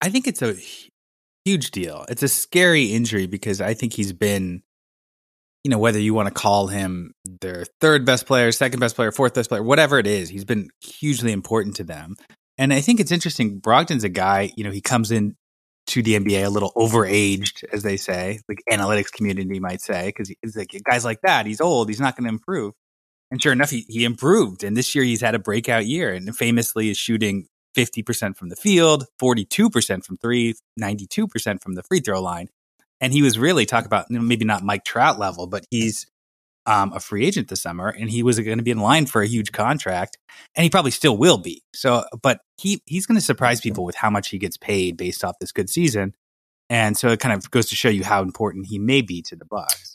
I think it's a huge deal. It's a scary injury because I think he's been, you know, whether you want to call him their third best player, second best player, fourth best player, whatever it is, he's been hugely important to them. And I think it's interesting. Brogdon's a guy, you know, he comes in to the NBA a little overaged, as they say, like analytics community might say, because he's like guys like that. He's old. He's not going to improve. And sure enough, he, he improved. And this year he's had a breakout year and famously is shooting 50% from the field, 42% from three, 92% from the free throw line. And he was really talk about you know, maybe not Mike Trout level, but he's um, a free agent this summer, and he was going to be in line for a huge contract, and he probably still will be. So, but he he's going to surprise people with how much he gets paid based off this good season, and so it kind of goes to show you how important he may be to the Bucks.